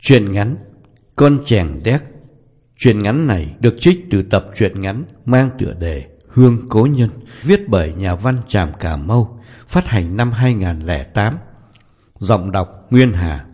Chuyện ngắn, Con chèn đét Chuyện ngắn này được trích từ tập truyện ngắn mang tựa đề Hương Cố Nhân, viết bởi nhà văn Tràm Cà Mau, phát hành năm 2008 Giọng đọc Nguyên Hà.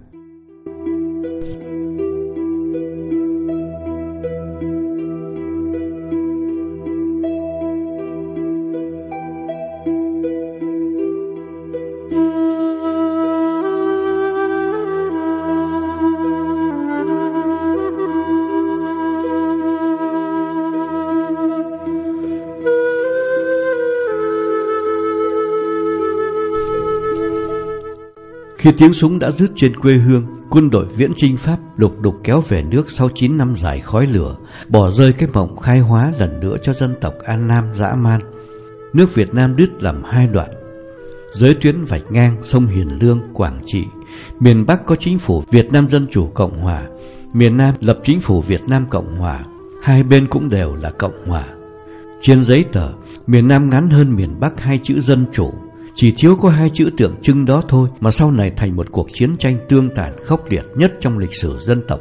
Khi tiếng súng đã dứt trên quê hương, quân đội viễn trinh Pháp lục đục kéo về nước sau 9 năm dài khói lửa, bỏ rơi cái mộng khai hóa lần nữa cho dân tộc An Nam dã man. Nước Việt Nam đứt làm hai đoạn. Giới tuyến vạch ngang sông Hiền Lương, Quảng Trị, miền Bắc có chính phủ Việt Nam Dân Chủ Cộng Hòa, miền Nam lập chính phủ Việt Nam Cộng Hòa, hai bên cũng đều là Cộng Hòa. Trên giấy tờ, miền Nam ngắn hơn miền Bắc hai chữ dân chủ, chỉ thiếu có hai chữ tượng trưng đó thôi mà sau này thành một cuộc chiến tranh tương tàn khốc liệt nhất trong lịch sử dân tộc.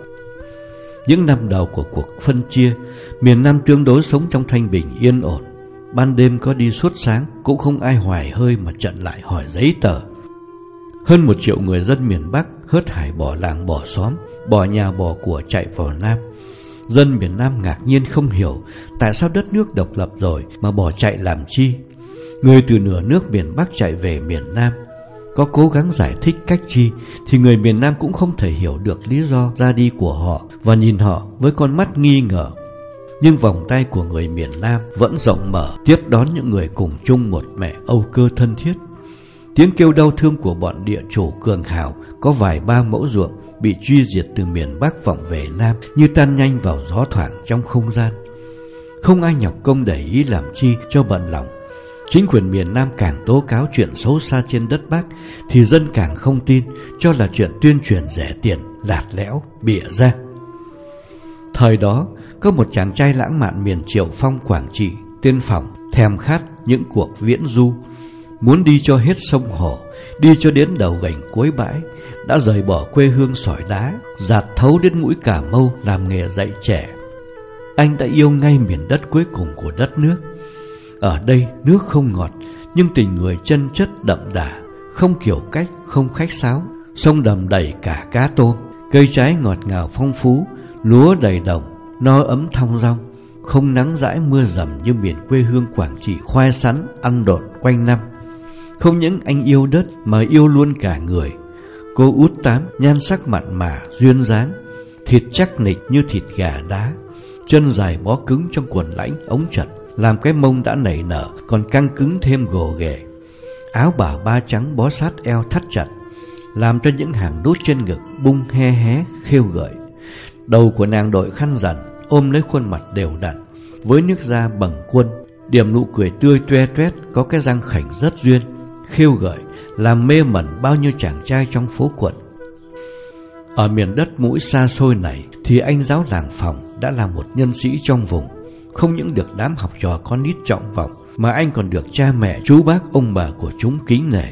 Những năm đầu của cuộc phân chia, miền Nam tương đối sống trong thanh bình yên ổn. Ban đêm có đi suốt sáng, cũng không ai hoài hơi mà trận lại hỏi giấy tờ. Hơn một triệu người dân miền Bắc hớt hải bỏ làng bỏ xóm, bỏ nhà bỏ của chạy vào Nam. Dân miền Nam ngạc nhiên không hiểu tại sao đất nước độc lập rồi mà bỏ chạy làm chi. Người từ nửa nước miền Bắc chạy về miền Nam. Có cố gắng giải thích cách chi, Thì người miền Nam cũng không thể hiểu được lý do ra đi của họ Và nhìn họ với con mắt nghi ngờ. Nhưng vòng tay của người miền Nam vẫn rộng mở, Tiếp đón những người cùng chung một mẹ Âu cơ thân thiết. Tiếng kêu đau thương của bọn địa chủ cường hào Có vài ba mẫu ruộng bị truy diệt từ miền Bắc vọng về Nam Như tan nhanh vào gió thoảng trong không gian. Không ai nhọc công để ý làm chi cho bận lòng Chính quyền miền Nam càng tố cáo chuyện xấu xa trên đất Bắc Thì dân càng không tin Cho là chuyện tuyên truyền rẻ tiền Lạt lẽo, bịa ra. Thời đó Có một chàng trai lãng mạn miền Triệu Phong Quảng Trị Tên Phòng Thèm khát những cuộc viễn du Muốn đi cho hết sông hồ Đi cho đến đầu gành cuối bãi Đã rời bỏ quê hương sỏi đá Giạt thấu đến mũi Cà Mau Làm nghề dạy trẻ. Anh đã yêu ngay miền đất cuối cùng của đất nước ở đây nước không ngọt Nhưng tình người chân chất đậm đà Không kiểu cách, không khách sáo Sông đầm đầy cả cá tôm Cây trái ngọt ngào phong phú Lúa đầy đồng, no ấm thong rong Không nắng dãi mưa dầm như miền quê hương Quảng Trị khoai sắn, ăn đột quanh năm. Không những anh yêu đất mà yêu luôn cả người. Cô út tám nhan sắc mặn mà, duyên dáng Thịt chắc nịch như thịt gà đá Chân dài bó cứng trong quần lãnh, ống chật làm cái mông đã nảy nở còn căng cứng thêm gồ ghề. Áo bà ba trắng bó sát eo thắt chặt, làm cho những hàng đốt trên ngực bung he hé khêu gợi. Đầu của nàng đội khăn rằn, ôm lấy khuôn mặt đều đặn, với nước da bằng quân, điểm nụ cười tươi toe toét có cái răng khảnh rất duyên, khêu gợi, làm mê mẩn bao nhiêu chàng trai trong phố quận. Ở miền đất mũi xa xôi này thì anh giáo làng phòng đã là một nhân sĩ trong vùng không những được đám học trò con nít trọng vọng Mà anh còn được cha mẹ, chú bác, ông bà của chúng kính nể.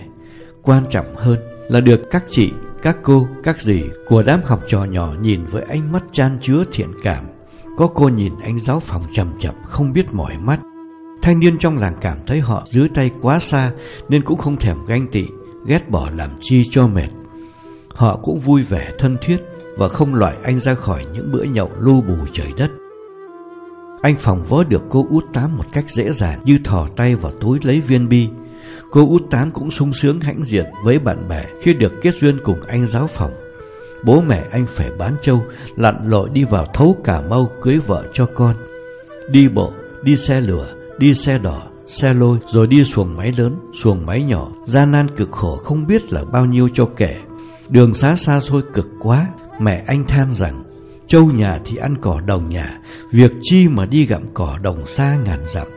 Quan trọng hơn là được các chị, các cô, các dì của đám học trò nhỏ nhìn với ánh mắt chan chứa thiện cảm. Có cô nhìn anh giáo phòng chầm chập không biết mỏi mắt. Thanh niên trong làng cảm thấy họ dưới tay quá xa Nên cũng không thèm ganh tị Ghét bỏ làm chi cho mệt. Họ cũng vui vẻ thân thiết Và không loại anh ra khỏi những bữa nhậu lu bù trời đất anh phòng vó được cô út tám một cách dễ dàng như thò tay vào túi lấy viên bi. Cô út tám cũng sung sướng hãnh diện với bạn bè khi được kết duyên cùng anh giáo phòng. Bố mẹ anh phải bán trâu, lặn lội đi vào thấu cả mau cưới vợ cho con. Đi bộ, đi xe lửa, đi xe đỏ, xe lôi, rồi đi xuồng máy lớn, xuồng máy nhỏ, gian nan cực khổ không biết là bao nhiêu cho kể. Đường xá xa xôi cực quá, mẹ anh than rằng Châu nhà thì ăn cỏ đồng nhà Việc chi mà đi gặm cỏ đồng xa ngàn dặm.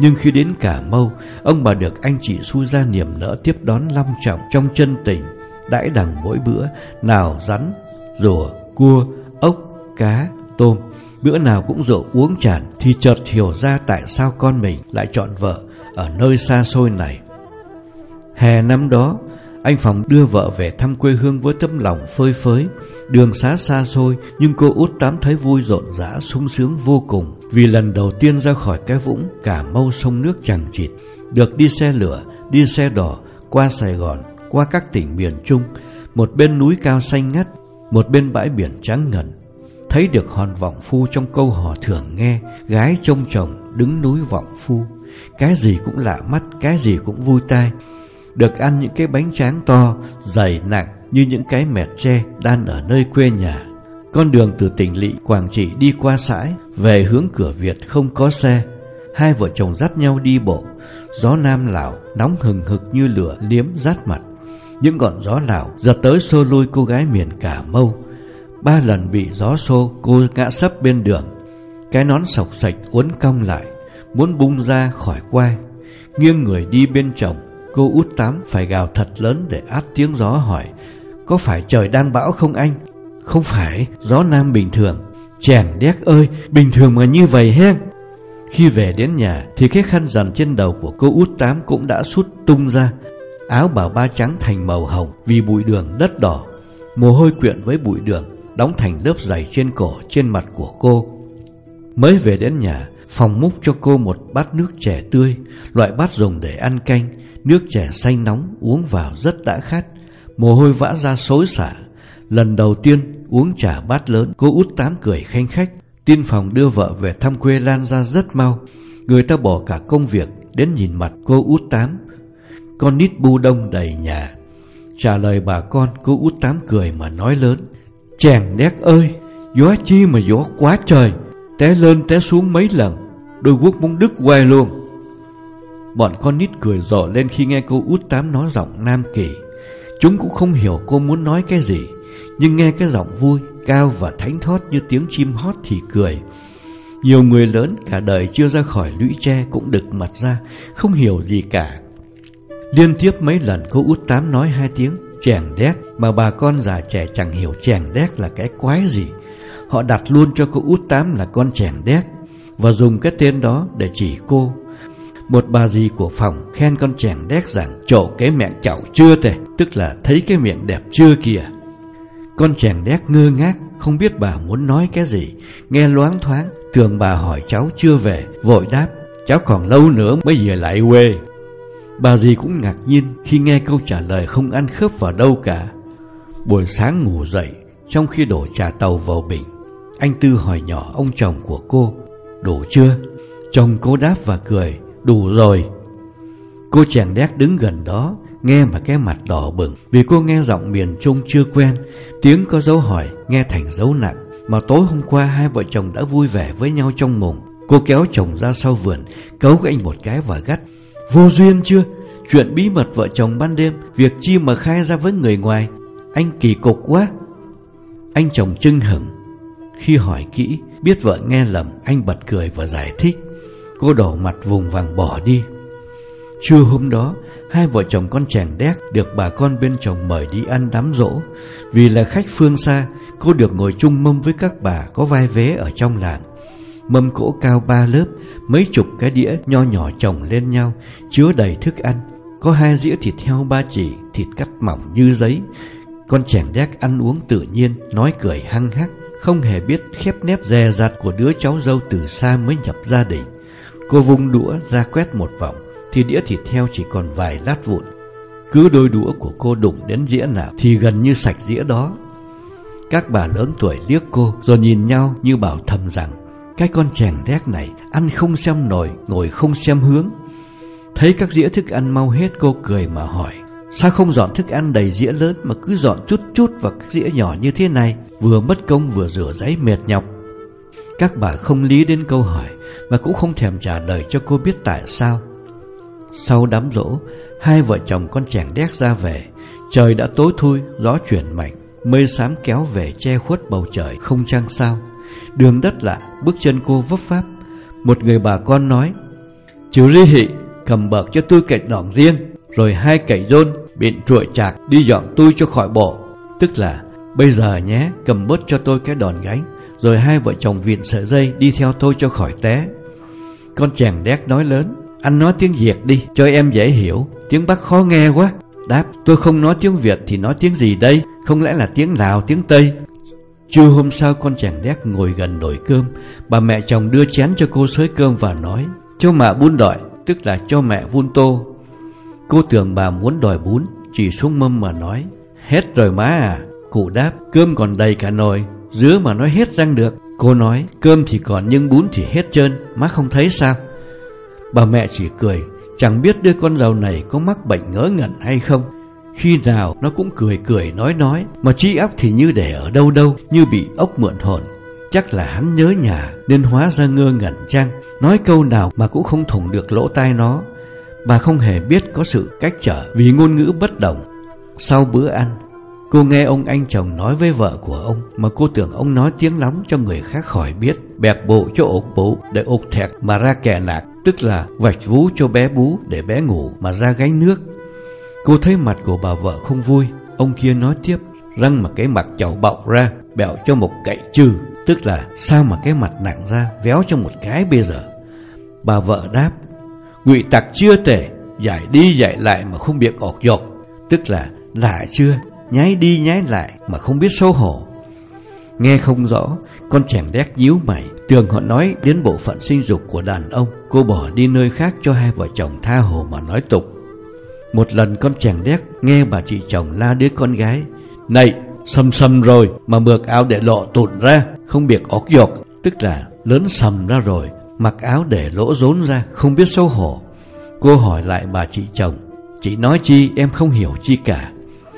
Nhưng khi đến Cà Mau Ông bà được anh chị xui ra niềm nỡ tiếp đón long trọng trong chân tình Đãi đằng mỗi bữa Nào rắn, rùa, cua, ốc, cá, tôm. Bữa nào cũng rượu uống tràn Thì chợt hiểu ra tại sao con mình lại chọn vợ Ở nơi xa xôi này. Hè năm đó anh Phòng đưa vợ về thăm quê hương với tấm lòng phơi phới. Đường xá xa xôi Nhưng cô út tám thấy vui rộn rã sung sướng vô cùng. Vì lần đầu tiên ra khỏi cái vũng Cả mâu sông nước chẳng chịt. Được đi xe lửa, đi xe đỏ Qua Sài Gòn, qua các tỉnh miền Trung. Một bên núi cao xanh ngắt Một bên bãi biển trắng ngần. Thấy được hòn vọng phu trong câu hò thường nghe Gái trông chồng đứng núi vọng phu. Cái gì cũng lạ mắt, cái gì cũng vui tai được ăn những cái bánh tráng to, dày nặng như những cái mẹt tre đan ở nơi quê nhà. Con đường từ tỉnh lỵ Quảng Trị đi qua sãi, về hướng cửa Việt không có xe. Hai vợ chồng dắt nhau đi bộ, gió nam lào nóng hừng hực như lửa liếm rát mặt. Những ngọn gió lào giật tới xô lôi cô gái miền Cà Mâu. Ba lần bị gió xô, cô ngã sấp bên đường. Cái nón sọc sạch uốn cong lại, muốn bung ra khỏi quai. Nghiêng người đi bên chồng, Cô út tám phải gào thật lớn để át tiếng gió hỏi Có phải trời đang bão không anh? Không phải, gió nam bình thường. Chàng đét ơi, bình thường mà như vậy hen Khi về đến nhà thì cái khăn rằn trên đầu của cô út tám cũng đã sút tung ra Áo bảo ba trắng thành màu hồng vì bụi đường đất đỏ Mồ hôi quyện với bụi đường đóng thành lớp dày trên cổ trên mặt của cô. Mới về đến nhà Phòng múc cho cô một bát nước chè tươi Loại bát dùng để ăn canh. Nước chè xanh nóng uống vào rất đã khát. Mồ hôi vã ra xối xả. Lần đầu tiên uống trà bát lớn, Cô út tám cười khanh khách. Tin phòng đưa vợ về thăm quê lan ra rất mau. Người ta bỏ cả công việc Đến nhìn mặt cô út tám. Con nít bu đông đầy nhà. Trả lời bà con, Cô út tám cười mà nói lớn. Chàng đét ơi, Gió chi mà gió quá trời. Té lên té xuống mấy lần, Đôi quốc muốn đứt quay luôn. Bọn con nít cười rộ lên khi nghe cô út tám nói giọng nam kỳ. Chúng cũng không hiểu cô muốn nói cái gì Nhưng nghe cái giọng vui, cao và thánh thót như tiếng chim hót thì cười. Nhiều người lớn cả đời chưa ra khỏi lũy tre cũng đực mặt ra Không hiểu gì cả. Liên tiếp mấy lần cô út tám nói hai tiếng chèn đét Mà bà con già trẻ chẳng hiểu chèn đét là cái quái gì. Họ đặt luôn cho cô út tám là con chèn đét Và dùng cái tên đó để chỉ cô một bà dì của phòng khen con chàng đét rằng chỗ cái miệng chậu chưa tề, Tức là thấy cái miệng đẹp chưa kìa. Con chàng đét ngơ ngác, Không biết bà muốn nói cái gì. Nghe loáng thoáng, Tưởng bà hỏi cháu chưa về, Vội đáp, Cháu còn lâu nữa mới về lại quê. Bà dì cũng ngạc nhiên Khi nghe câu trả lời không ăn khớp vào đâu cả. Buổi sáng ngủ dậy, Trong khi đổ trà tàu vào bình, Anh Tư hỏi nhỏ ông chồng của cô, Đủ chưa? Chồng cô đáp và cười Đủ rồi. Cô chàng đét đứng gần đó, Nghe mà cái mặt đỏ bừng. Vì cô nghe giọng miền Trung chưa quen, Tiếng có dấu hỏi, nghe thành dấu nặng. Mà tối hôm qua hai vợ chồng đã vui vẻ với nhau trong mùng Cô kéo chồng ra sau vườn, Cấu anh một cái và gắt. Vô duyên chưa? Chuyện bí mật vợ chồng ban đêm, Việc chi mà khai ra với người ngoài. Anh kỳ cục quá. Anh chồng chưng hửng. Khi hỏi kỹ, Biết vợ nghe lầm, Anh bật cười và giải thích. Cô đỏ mặt vùng vàng bỏ đi. Trưa hôm đó, Hai vợ chồng con chàng đét Được bà con bên chồng mời đi ăn đám rỗ. Vì là khách phương xa, Cô được ngồi chung mâm với các bà Có vai vế ở trong làng. Mâm cỗ cao ba lớp, Mấy chục cái đĩa nho nhỏ chồng lên nhau, Chứa đầy thức ăn. Có hai dĩa thịt heo ba chỉ, Thịt cắt mỏng như giấy. Con chàng đét ăn uống tự nhiên, Nói cười hăng hắc, Không hề biết khép nép dè dặt của đứa cháu dâu từ xa mới nhập gia đình. Cô vung đũa ra quét một vòng, Thì đĩa thịt heo chỉ còn vài lát vụn. Cứ đôi đũa của cô đụng đến dĩa nào Thì gần như sạch dĩa đó. Các bà lớn tuổi liếc cô Rồi nhìn nhau như bảo thầm rằng, Cái con chèn đét này Ăn không xem nổi, Ngồi không xem hướng. Thấy các dĩa thức ăn mau hết, cô cười mà hỏi, Sao không dọn thức ăn đầy dĩa lớn Mà cứ dọn chút chút vào các dĩa nhỏ như thế này? Vừa mất công vừa rửa giấy mệt nhọc. Các bà không lý đến câu hỏi và cũng không thèm trả lời cho cô biết tại sao. Sau đám rỗ, Hai vợ chồng con chàng đét ra về. Trời đã tối thui, Gió chuyển mạnh, Mây xám kéo về che khuất bầu trời Không trăng sao. Đường đất lạ, Bước chân cô vấp pháp Một người bà con nói, Chú Lý Hị, cầm bậc cho tôi cạnh đòn riêng, Rồi hai cậy rôn, Biện trụi chạc đi dọn tôi cho khỏi bộ. Tức là, Bây giờ nhé, cầm bớt cho tôi cái đòn gánh, Rồi hai vợ chồng viện sợi dây Đi theo tôi cho khỏi té con chàng đét nói lớn Anh nói tiếng Việt đi cho em dễ hiểu. Tiếng Bắc khó nghe quá. Đáp, tôi không nói tiếng Việt thì nói tiếng gì đây? Không lẽ là tiếng Lào, tiếng Tây? Trưa hôm sau con chàng đét ngồi gần nồi cơm. Bà mẹ chồng đưa chén cho cô xới cơm và nói Cho mẹ bún đòi Tức là cho mẹ vun tô. Cô tưởng bà muốn đòi bún Chỉ xuống mâm mà nói Hết rồi má à. Cụ đáp cơm còn đầy cả nồi Dứa mà nói hết răng được. Cô nói, cơm thì còn nhưng bún thì hết trơn, Má không thấy sao? Bà mẹ chỉ cười, Chẳng biết đứa con giàu này có mắc bệnh ngớ ngẩn hay không? Khi nào nó cũng cười cười nói nói, Mà trí óc thì như để ở đâu đâu, Như bị ốc mượn hồn. Chắc là hắn nhớ nhà Nên hóa ra ngơ ngẩn chăng? Nói câu nào mà cũng không thủng được lỗ tai nó. Bà không hề biết có sự cách trở Vì ngôn ngữ bất đồng. Sau bữa ăn Cô nghe ông anh chồng nói với vợ của ông Mà cô tưởng ông nói tiếng lóng cho người khác khỏi biết. Bẹt bộ cho ột bộ để ột thẹt mà ra kẻ lạc, Tức là vạch vú cho bé bú để bé ngủ mà ra gánh nước. Cô thấy mặt của bà vợ không vui, Ông kia nói tiếp, Răng mà cái mặt chậu bọc ra, Bẹo cho một cậy trừ, Tức là sao mà cái mặt nặng ra, Véo cho một cái bây giờ. Bà vợ đáp, Ngụy tặc chưa tể, Giải đi giải lại mà không biết ọc dọc, Tức là lạ chưa? Nháy đi nháy lại mà không biết xấu hổ. Nghe không rõ, Con chàng đét nhíu mày Tường họ nói đến bộ phận sinh dục của đàn ông. Cô bỏ đi nơi khác cho hai vợ chồng tha hồ mà nói tục. Một lần con chàng đét nghe bà chị chồng la đứa con gái, Này sầm sầm rồi, mà mượt áo để lộ tụn ra, Không biết óc giọt Tức là lớn sầm ra rồi, Mặc áo để lỗ rốn ra, Không biết xấu hổ. Cô hỏi lại bà chị chồng, Chị nói chi, em không hiểu chi cả.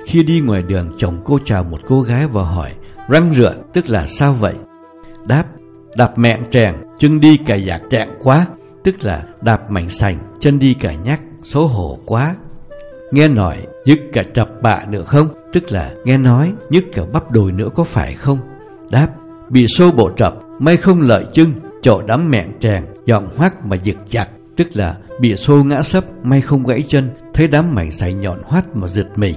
Khi đi ngoài đường, chồng cô chào một cô gái và hỏi, Răng rựa tức là sao vậy? Đáp, Đạp mẹn trèn chân đi cả giạc trẹn quá, Tức là đạp mảnh sành, Chân đi cả nhắc xấu hổ quá. Nghe nói nhức cả trập bạ nữa không? Tức là nghe nói nhức cả bắp đùi nữa có phải không? Đáp, Bị xô bộ trập, May không lợi chân, Chỗ đám mẹn trèn Giọng hoắt mà giật chặt Tức là bị xô ngã sấp, May không gãy chân, Thấy đám mảnh sành nhọn hoắt mà giật mình.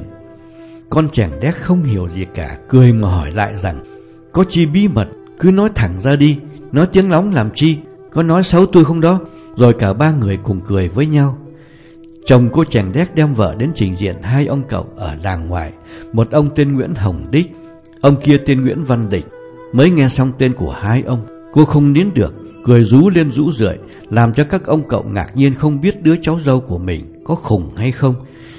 Con chàng đét không hiểu gì cả, Cười mà hỏi lại rằng, Có chi bí mật? Cứ nói thẳng ra đi, Nói tiếng lóng làm chi? Có nói xấu tôi không đó? Rồi cả ba người cùng cười với nhau. Chồng cô chàng đét đem vợ đến trình diện hai ông cậu ở làng ngoài Một ông tên Nguyễn Hồng Đích, Ông kia tên Nguyễn Văn Địch. Mới nghe xong tên của hai ông, Cô không nín được, Cười rú lên rũ rượi, Làm cho các ông cậu ngạc nhiên không biết đứa cháu dâu của mình Có khủng hay không.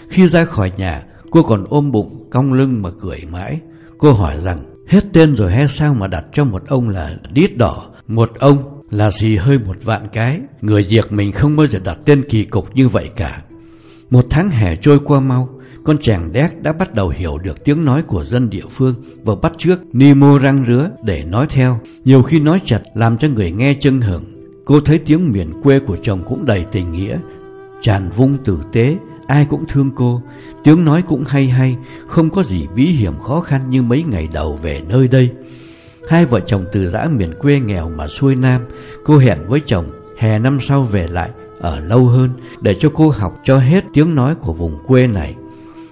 Khi ra khỏi nhà Cô còn ôm bụng, cong lưng mà cười mãi. Cô hỏi rằng, Hết tên rồi hay sao mà đặt cho một ông là đít đỏ? Một ông là gì hơi một vạn cái? Người Việt mình không bao giờ đặt tên kỳ cục như vậy cả. Một tháng hè trôi qua mau, Con chàng đét đã bắt đầu hiểu được tiếng nói của dân địa phương Và bắt trước Nemo răng rứa để nói theo. Nhiều khi nói chặt làm cho người nghe chân hưởng Cô thấy tiếng miền quê của chồng cũng đầy tình nghĩa, Tràn vung tử tế. Ai cũng thương cô. Tiếng nói cũng hay hay, Không có gì bí hiểm khó khăn như mấy ngày đầu về nơi đây. Hai vợ chồng từ giã miền quê nghèo mà xuôi nam, Cô hẹn với chồng, Hè năm sau về lại, Ở lâu hơn, Để cho cô học cho hết tiếng nói của vùng quê này.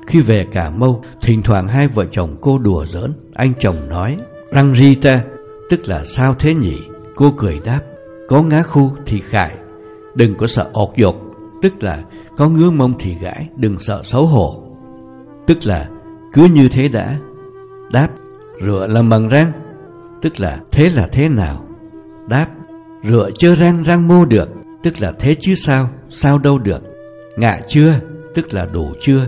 Khi về Cà Mau, Thỉnh thoảng hai vợ chồng cô đùa giỡn, Anh chồng nói, Răng Rita Tức là sao thế nhỉ? Cô cười đáp, Có ngá khu thì khải, Đừng có sợ ột dột Tức là có ngứa mông thì gãi Đừng sợ xấu hổ. Tức là cứ như thế đã. Đáp rửa làm bằng răng. Tức là thế là thế nào? Đáp rửa chưa răng răng mô được. Tức là thế chứ sao? Sao đâu được? Ngạ chưa? Tức là đủ chưa?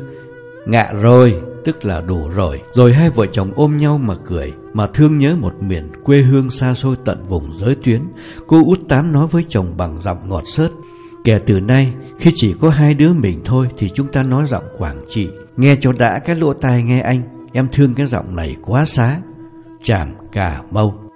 Ngạ rồi Tức là đủ rồi. Rồi hai vợ chồng ôm nhau mà cười Mà thương nhớ một miền quê hương xa xôi tận vùng giới tuyến. Cô út tám nói với chồng bằng giọng ngọt sớt Kể từ nay, khi chỉ có hai đứa mình thôi thì chúng ta nói giọng Quảng Trị. Nghe cho đã cái lỗ tai nghe anh, em thương cái giọng này quá xá. Chàm cà mâu.